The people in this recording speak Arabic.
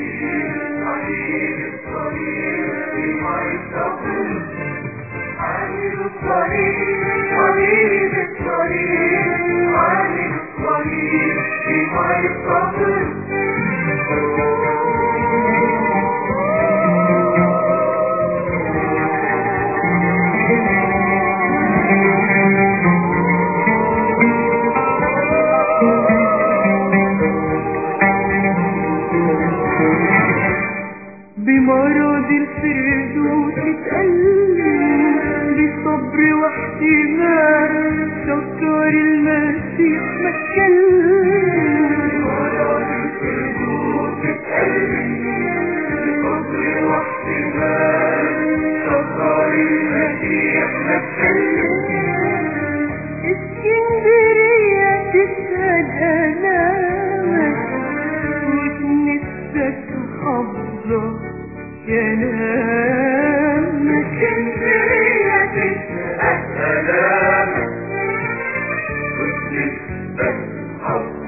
I need a study. I need a study. بمرض الفردوس اتألم بصبر واحتمال شكر المسيح ما بصبر واحتمال المسيح ما اتكلم. اسكندرية حافظة كلامك اسكندرية تسأل سلامك وتنسبك حظك